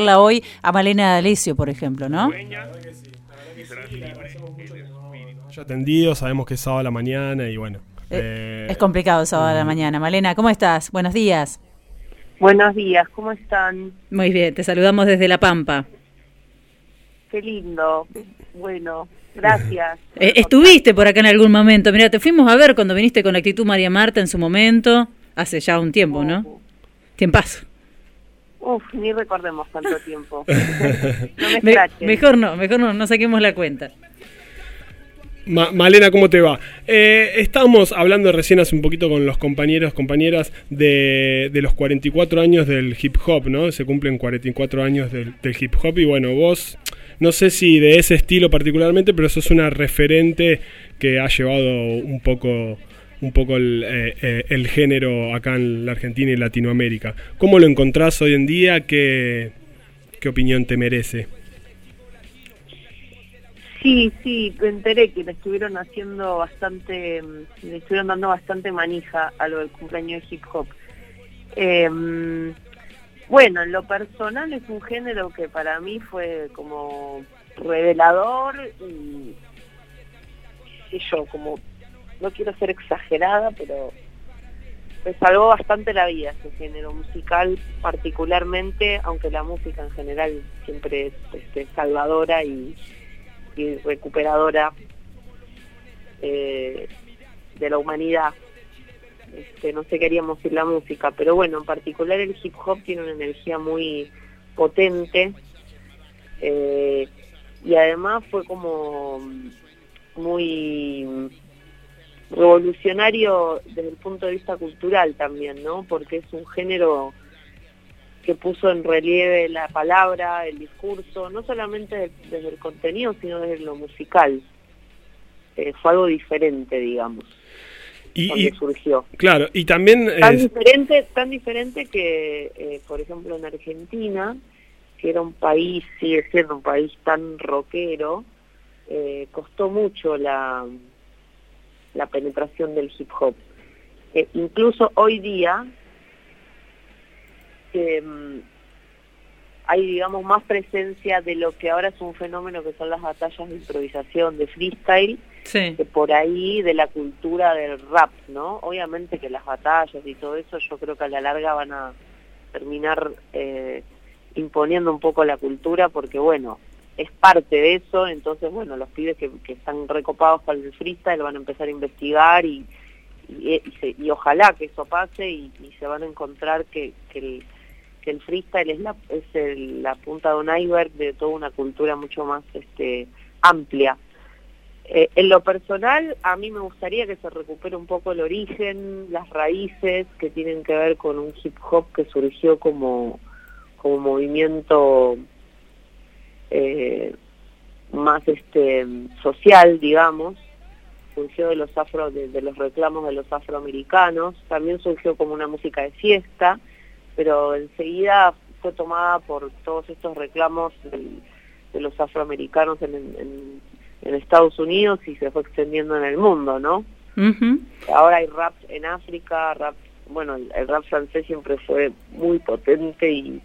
hoy a Malena D'Alessio, por ejemplo, ¿no? Ya atendido, sabemos que es sábado a la mañana y bueno. Eh, es complicado sábado a la mañana. Malena, ¿cómo estás? Buenos días. Buenos días, ¿cómo están? Muy bien, te saludamos desde La Pampa. Qué lindo. Bueno, gracias. Eh, estuviste por acá en algún momento. Mira, te fuimos a ver cuando viniste con Actitud María Marta en su momento, hace ya un tiempo, ¿no? Tiempazo. Uf, ni recordemos tanto tiempo. no me, Mejor no, mejor no, no saquemos la cuenta. Malena, ¿cómo te va? Eh, estábamos hablando recién hace un poquito con los compañeros, compañeras de, los 44 años del hip hop, ¿no? Se cumplen 44 años del, hip hop y bueno, vos, no sé si de ese estilo particularmente, pero sos una referente que ha llevado un poco un poco el, eh, eh, el, género acá en la Argentina y Latinoamérica. ¿Cómo lo encontrás hoy en día? ¿Qué, qué opinión te merece? Sí, sí, me enteré que le estuvieron haciendo bastante, le estuvieron dando bastante manija a lo del cumpleaños de hip hop. Em, bueno, en lo personal es un género que para mí fue como revelador y yo, como no quiero ser exagerada, pero me salvó bastante la vida ese género musical particularmente, aunque la música en general siempre es este, salvadora y, recuperadora eh, de la humanidad. Este, no sé qué haríamos sin la música, pero bueno, en particular el hip hop tiene una energía muy potente eh, y además fue como muy revolucionario desde el punto de vista cultural también, ¿no? Porque es un género que puso en relieve la palabra, el discurso, no solamente desde el contenido, sino desde lo musical. Eh, fue algo diferente, digamos. Y, surgió. Claro, y también... Tan, diferente, tan diferente que, eh, por ejemplo, en Argentina, que era un país, sigue siendo un país tan rockero, eh, costó mucho la, la penetración del hip hop. Eh, incluso hoy día mm, hay, digamos, más presencia de lo que ahora es un fenómeno que son las batallas de improvisación, de freestyle, que por ahí de la cultura del rap, ¿no? Obviamente que las batallas y todo eso yo creo que a la larga van a terminar eh, imponiendo un poco la cultura porque, bueno, es parte de eso, entonces bueno, los pibes que, están recopados con el freestyle van a empezar a investigar y, y, ojalá que eso pase y, se van a encontrar que, el, que el freestyle es, la, es la punta de un iceberg de toda una cultura mucho más este, amplia. Eh, en lo personal, a mí me gustaría que se recupere un poco el origen, las raíces que tienen que ver con un hip hop que surgió como, como movimiento eh, más este social, digamos, surgió de los afro, de, los reclamos de los afroamericanos, también surgió como una música de fiesta, pero enseguida fue tomada por todos estos reclamos de los afroamericanos en, Estados Unidos y se fue extendiendo en el mundo, ¿no? Ahora hay rap en África, rap, bueno, el rap francés siempre fue muy potente y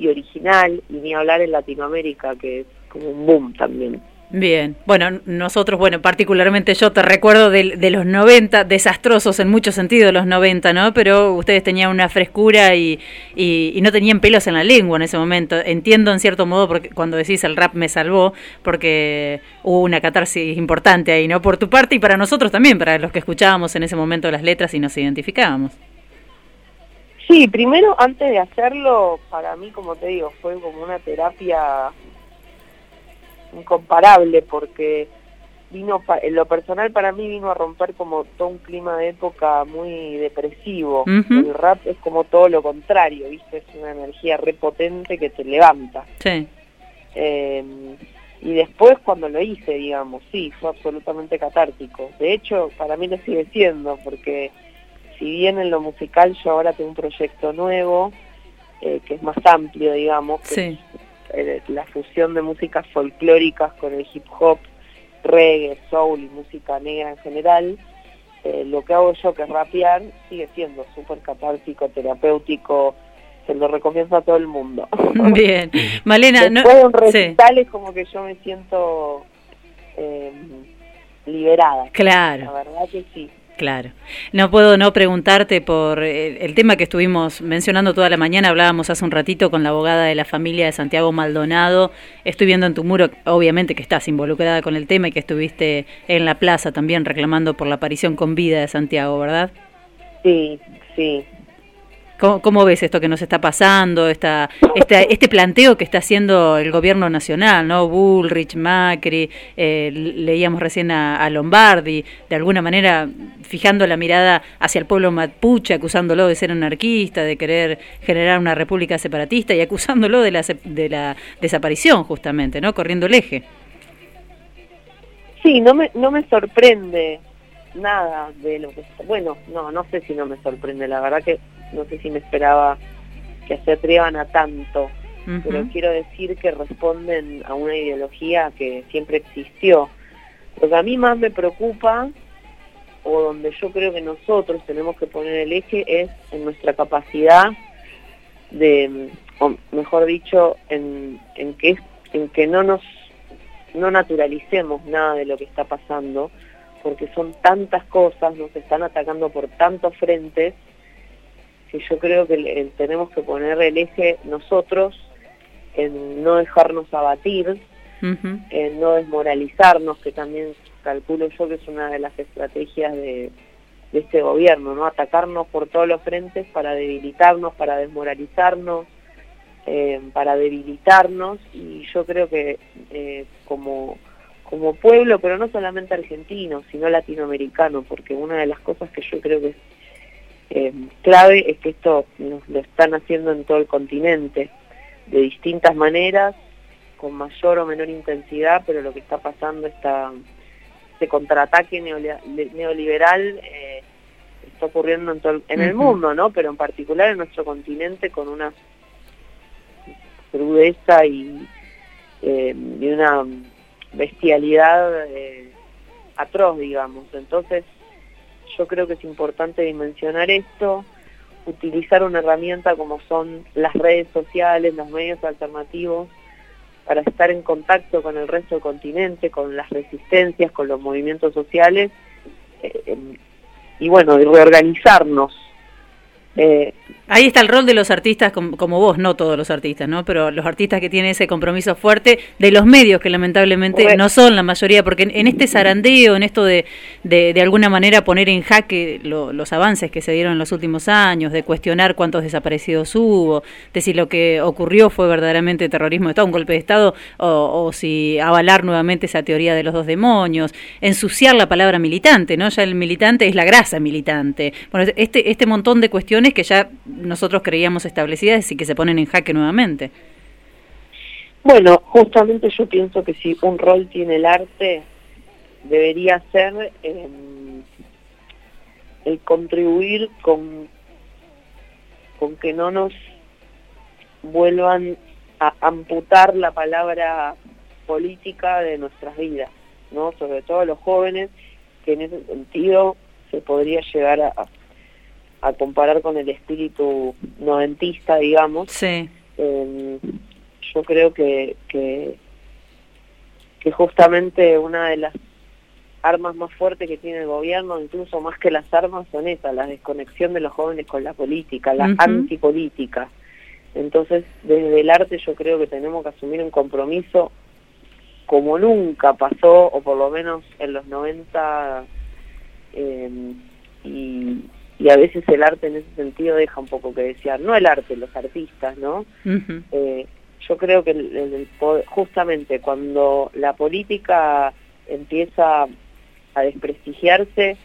y original, y ni hablar en Latinoamérica, que es como un boom también. Bien, bueno, nosotros, bueno, particularmente yo te recuerdo de, los 90, desastrosos en muchos sentidos los 90, ¿no? Pero ustedes tenían una frescura y, y, no tenían pelos en la lengua en ese momento. Entiendo en cierto modo porque cuando decís el rap me salvó, porque hubo una catarsis importante ahí, ¿no? Por tu parte y para nosotros también, para los que escuchábamos en ese momento las letras y nos identificábamos. Sí, primero antes de hacerlo, para mí, como te digo, fue como una terapia incomparable porque vino, en lo personal para mí vino a romper como todo un clima de época muy depresivo. El rap es como todo lo contrario, ¿viste? Es una energía repotente que te levanta. Sí. Em, y después cuando lo hice, digamos, sí, fue absolutamente catártico. De hecho, para mí lo sigue siendo porque si bien en lo musical yo ahora tengo un proyecto nuevo, eh, que es más amplio, digamos, que eh, la fusión de músicas folclóricas con el hip hop, reggae, soul y música negra en general, eh, lo que hago yo, que es rapear, sigue siendo súper catártico, terapéutico, se lo recomiendo a todo el mundo. Bien, Malena, Después de un recital es como que yo me siento eh, liberada. Claro. La verdad que sí. Claro. No puedo no preguntarte por eh, el, tema que estuvimos mencionando toda la mañana. Hablábamos hace un ratito con la abogada de la familia de Santiago Maldonado. Estoy viendo en tu muro, obviamente, que estás involucrada con el tema y que estuviste en la plaza también reclamando por la aparición con vida de Santiago, ¿verdad? Sí, sí. ¿Cómo, ves esto que nos está pasando, esta, este planteo que está haciendo el gobierno nacional, ¿no? Bullrich, Macri, eh, leíamos recién a, Lombardi, de alguna manera fijando la mirada hacia el pueblo mapuche, acusándolo de ser anarquista, de querer generar una república separatista y acusándolo de la, de la desaparición justamente, ¿no? Corriendo el eje. Sí, no me, no me sorprende nada de lo que... Bueno, no, no sé si no me sorprende, la verdad que no sé si me esperaba que se atrevan a tanto, pero quiero decir que responden a una ideología que siempre existió. Lo que a mí más me preocupa, o donde yo creo que nosotros tenemos que poner el eje, es en nuestra capacidad de, o mejor dicho, en, en, que, en que no nos no naturalicemos nada de lo que está pasando, porque son tantas cosas, nos están atacando por tantos frentes, que yo creo que tenemos que poner el eje nosotros en no dejarnos abatir, en no desmoralizarnos, que también calculo yo que es una de las estrategias de, este gobierno, ¿no? Atacarnos por todos los frentes para debilitarnos, para desmoralizarnos, eh, para debilitarnos y yo creo que eh, como, como pueblo, pero no solamente argentino, sino latinoamericano, porque una de las cosas que yo creo que es eh, clave es que esto nos lo están haciendo en todo el continente, de distintas maneras, con mayor o menor intensidad, pero lo que está pasando, está, este contraataque neoliberal eh, está ocurriendo en, todo, en el mundo, ¿no? Pero en particular en nuestro continente con una crudeza y, eh, y una bestialidad atroz, digamos. Entonces, yo creo que es importante dimensionar esto, utilizar una herramienta como son las redes sociales, los medios alternativos, para estar en contacto con el resto del continente, con las resistencias, con los movimientos sociales, eh, y bueno, de reorganizarnos eh, Ahí está el rol de los artistas como, vos, no todos los artistas, ¿no? Pero los artistas que tienen ese compromiso fuerte de los medios, que lamentablemente no son la mayoría, porque en, este zarandeo, en esto de, de, alguna manera poner en jaque los avances que se dieron en los últimos años, de cuestionar cuántos desaparecidos hubo, de si lo que ocurrió fue verdaderamente terrorismo de Estado, un golpe de Estado, o, o si avalar nuevamente esa teoría de los dos demonios, ensuciar la palabra militante, ¿no? Ya el militante es la grasa militante. Bueno, este, este montón de cuestiones que ya nosotros creíamos establecidas y que se ponen en jaque nuevamente. Bueno, justamente yo pienso que si un rol tiene el arte, debería ser em, el contribuir con, con que no nos vuelvan a amputar la palabra política de nuestras vidas, ¿no? Sobre todo los jóvenes, que en ese sentido se podría llegar a, a comparar con el espíritu noventista, digamos, sí. Em, yo creo que, que, que justamente una de las armas más fuertes que tiene el gobierno, incluso más que las armas, son esas, la desconexión de los jóvenes con la política, la antipolítica. Entonces, desde el arte yo creo que tenemos que asumir un compromiso como nunca pasó, o por lo menos en los 90, eh, y, y a veces el arte en ese sentido deja un poco que desear, no el arte, los artistas, ¿no? Eh, yo creo que justamente cuando la política empieza a desprestigiarse,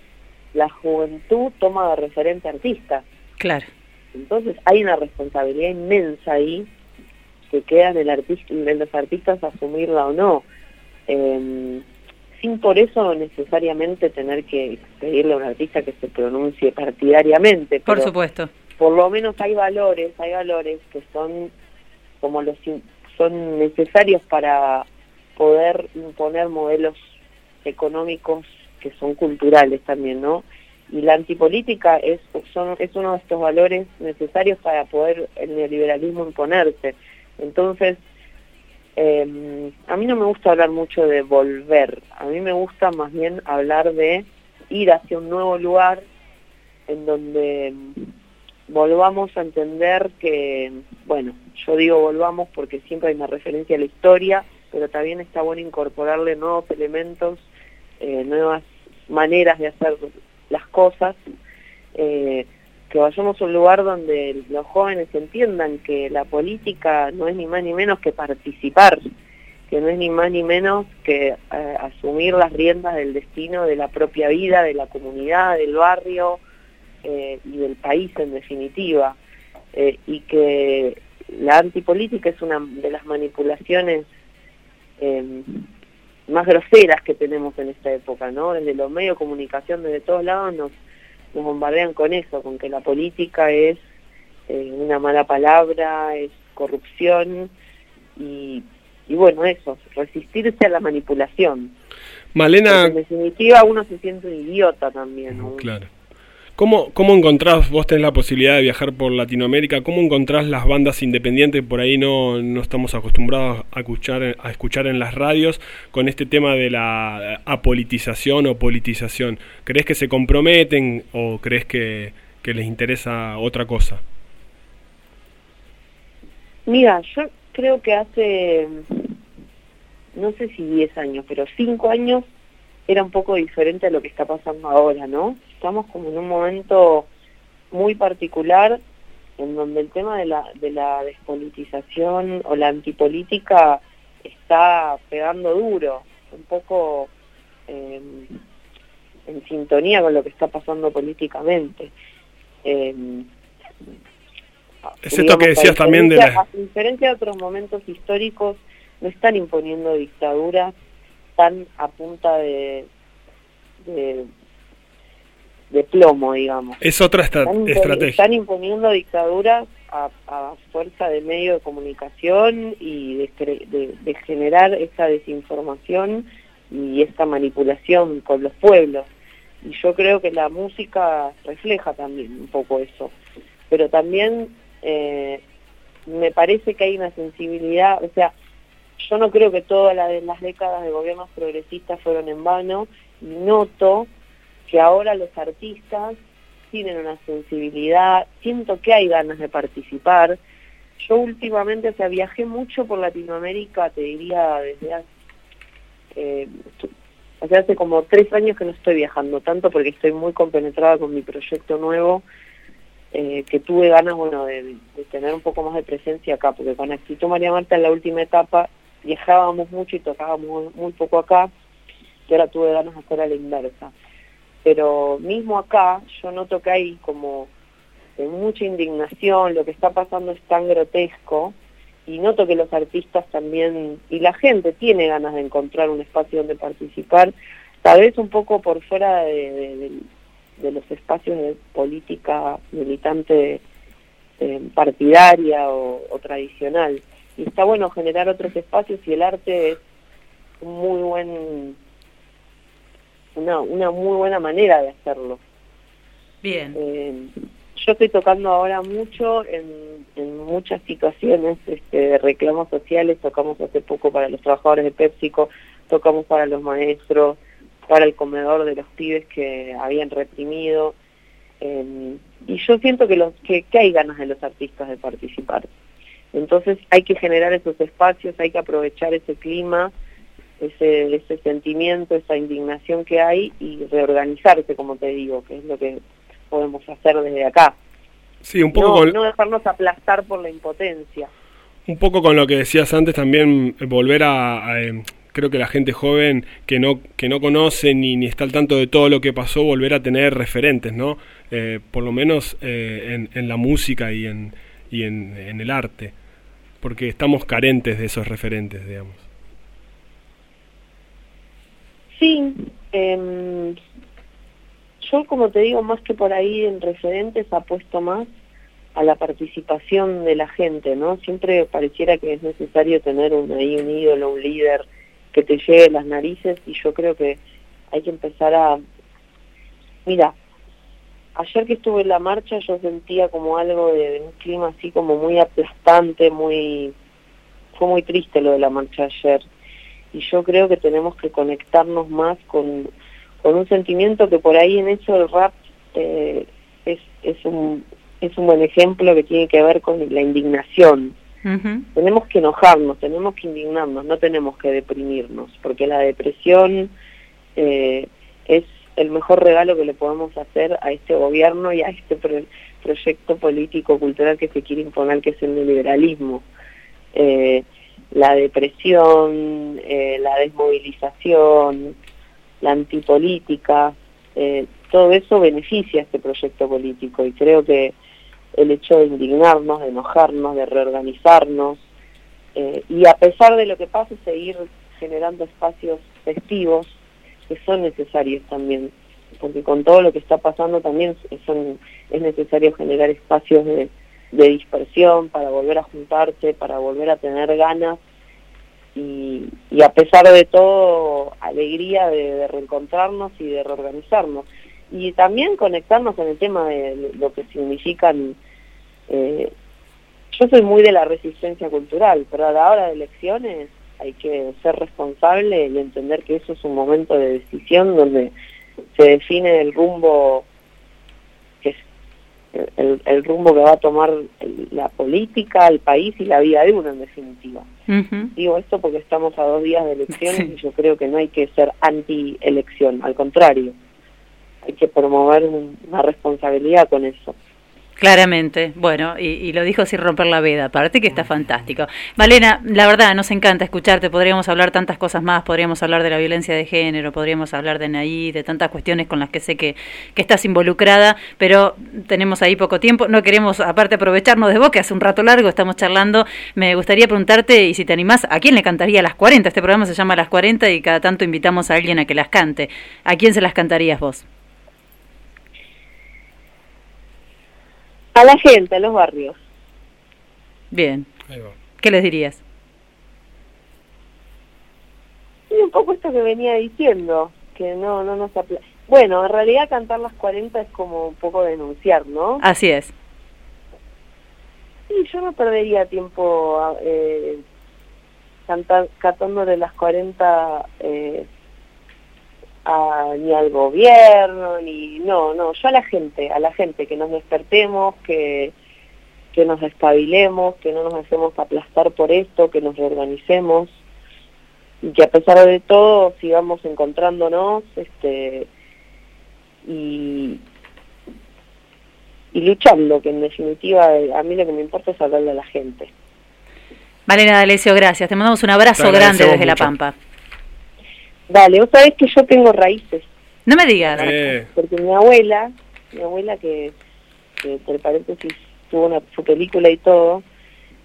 la juventud toma de referente artistas. Claro. Entonces hay una responsabilidad inmensa ahí que queda en, el artista, en los artistas asumirla o no. Eh, sin por eso necesariamente tener que pedirle a un artista que se pronuncie partidariamente. Por supuesto. Por lo menos hay valores, hay valores que son como los son necesarios para poder imponer modelos económicos que son culturales también, ¿no? y la antipolítica es, son, es uno de estos valores necesarios para poder el neoliberalismo imponerse. Entonces, eh, a mí no me gusta hablar mucho de volver, a mí me gusta más bien hablar de ir hacia un nuevo lugar en donde volvamos a entender que, bueno, yo digo volvamos porque siempre hay una referencia a la historia, pero también está bueno incorporarle nuevos elementos, eh, nuevas maneras de hacer las cosas, eh, que vayamos a un lugar donde los jóvenes entiendan que la política no es ni más ni menos que participar, que no es ni más ni menos que eh, asumir las riendas del destino de la propia vida, de la comunidad, del barrio eh, y del país en definitiva, y que la antipolítica es una de las manipulaciones más groseras que tenemos en esta época, ¿no? Desde los medios de comunicación, desde todos lados nos, nos bombardean con eso, con que la política es eh, una mala palabra, es corrupción y, y bueno, eso, resistirse a la manipulación. Malena... en definitiva uno se siente un idiota también. ¿no? Claro. ¿Cómo, ¿Cómo encontrás, vos tenés la posibilidad de viajar por Latinoamérica, cómo encontrás las bandas independientes por ahí no, no estamos acostumbrados a escuchar, a escuchar en las radios con este tema de la apolitización o politización? ¿Crees que se comprometen o crees que, que les interesa otra cosa? Mira, yo creo que hace, no sé si 10 años, pero 5 años era un poco diferente a lo que está pasando ahora, ¿no? Estamos como en un momento muy particular en donde el tema de la, de la despolitización o la antipolítica está pegando duro, un poco em, en sintonía con lo que está pasando políticamente. Eh, es esto que decías también de la... A diferencia de otros momentos históricos, no están imponiendo dictaduras están a punta de, de, plomo, digamos. Es otra estrategia. Están imponiendo dictaduras a, fuerza de medios de comunicación y de, de, generar esa desinformación y esta manipulación con los pueblos. Y yo creo que la música refleja también un poco eso. Pero también eh, me parece que hay una sensibilidad, o sea, yo no creo que todas las décadas de gobiernos progresistas fueron en vano y noto que ahora los artistas tienen una sensibilidad, siento que hay ganas de participar. Yo últimamente, o viajé mucho por Latinoamérica, te diría desde hace, eh, hace como tres años que no estoy viajando tanto porque estoy muy compenetrada con mi proyecto nuevo, eh, que tuve ganas, bueno, de, tener un poco más de presencia acá, porque con Actitud María Marta en la última etapa viajábamos mucho y tocábamos muy poco acá, y ahora tuve ganas de hacer a la inversa. Pero mismo acá yo noto que hay como mucha indignación, lo que está pasando es tan grotesco, y noto que los artistas también, y la gente tiene ganas de encontrar un espacio donde participar, tal vez un poco por fuera de, los espacios de política militante eh, partidaria o tradicional y está bueno generar otros espacios y el arte es un muy buen una, una muy buena manera de hacerlo. Bien. Eh, yo estoy tocando ahora mucho en, en muchas situaciones este, de reclamos sociales, tocamos hace poco para los trabajadores de PepsiCo, tocamos para los maestros, para el comedor de los pibes que habían reprimido. Eh, y yo siento que, los, que, que hay ganas de los artistas de participar. Entonces hay que generar esos espacios, hay que aprovechar ese clima, ese, ese sentimiento, esa indignación que hay y reorganizarse, como te digo, que es lo que podemos hacer desde acá. Sí, un poco no, dejarnos aplastar por la impotencia. Un poco con lo que decías antes también, eh, volver a, eh, creo que la gente joven que no que no conoce ni, ni está al tanto de todo lo que pasó volver a tener referentes no eh, por lo menos en, en, la música y en y en, en el arte porque estamos carentes de esos referentes, digamos. Sí, em, yo como te digo, más que por ahí en referentes apuesto más a la participación de la gente, ¿no? Siempre pareciera que es necesario tener un, ahí un ídolo, un líder que te llegue las narices y yo creo que hay que empezar a... Mira, ayer que estuve en la marcha yo sentía como algo de, un clima así como muy aplastante, muy fue muy triste lo de la marcha ayer y yo creo que tenemos que conectarnos más con, con un sentimiento que por ahí en eso el rap eh, es, es, un, es un buen ejemplo que tiene que ver con la indignación. Tenemos que enojarnos, tenemos que indignarnos, no tenemos que deprimirnos, porque la depresión eh, es el mejor regalo que le podemos hacer a este gobierno y a este proyecto político-cultural que se quiere imponer, que es el neoliberalismo. Eh, la depresión, eh, la desmovilización, la antipolítica, eh, todo eso beneficia a este proyecto político y creo que el hecho de indignarnos, de enojarnos, de reorganizarnos y a pesar de lo que pase seguir generando espacios festivos que son necesarios también, porque con todo lo que está pasando también son, es necesario generar espacios de, dispersión para volver a juntarse, para volver a tener ganas y, a pesar de todo, alegría de, reencontrarnos y de reorganizarnos. Y también conectarnos con el tema de lo que significan... Eh, yo soy muy de la resistencia cultural, pero a la hora de elecciones hay que ser responsable y entender que eso es un momento de decisión donde se define el rumbo que es el, rumbo que va a tomar la política, el país y la vida de uno en definitiva. Digo esto porque estamos a dos días de elecciones y yo creo que no hay que ser anti-elección, al contrario, hay que promover una responsabilidad con eso. Claramente, bueno, y, lo dijo sin romper la veda, aparte que está fantástico. Valena, la verdad, nos encanta escucharte, podríamos hablar tantas cosas más, podríamos hablar de la violencia de género, podríamos hablar de Naí, de tantas cuestiones con las que sé que, que estás involucrada, pero tenemos ahí poco tiempo, no queremos aparte aprovecharnos de vos, que hace un rato largo estamos charlando, me gustaría preguntarte, y si te animás, ¿a quién le cantaría las 40? Este programa se llama Las 40 y cada tanto invitamos a alguien a que las cante. ¿A quién se las cantarías vos? A la gente, a los barrios. Bien. ¿Qué les dirías? Sí, un poco esto que venía diciendo, que no, no nos Bueno, en realidad cantar las 40 es como un poco denunciar, ¿no? Así es. Sí, yo no perdería tiempo eh, cantar, cantándole las 40 eh, ni al gobierno, ni no, no, yo a la gente, a la gente, que nos despertemos, que, que nos espabilemos, que no nos hacemos aplastar por esto, que nos reorganicemos y que a pesar de todo sigamos encontrándonos este y, y luchando, que en definitiva a mí lo que me importa es hablarle a la gente. Valena D'Alessio, gracias. Te mandamos un abrazo grande desde La Pampa. Dale, vos sabés que yo tengo raíces. No me digas. Porque mi abuela, mi abuela que, que entre paréntesis tuvo una, su película y todo,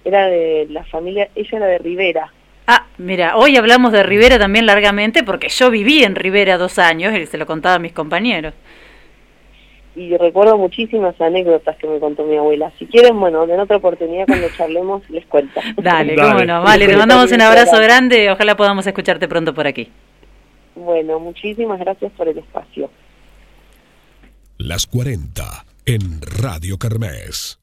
era de la familia, ella era de Rivera. Ah, mira, hoy hablamos de Rivera también largamente porque yo viví en Rivera dos años y se lo contaba a mis compañeros. Y recuerdo muchísimas anécdotas que me contó mi abuela. Si quieren, bueno, en otra oportunidad cuando charlemos les cuento. Dale, cómo no. Vale, te mandamos un abrazo grande. Ojalá podamos escucharte pronto por aquí. Bueno, muchísimas gracias por el espacio. Las 40 en Radio Kermés.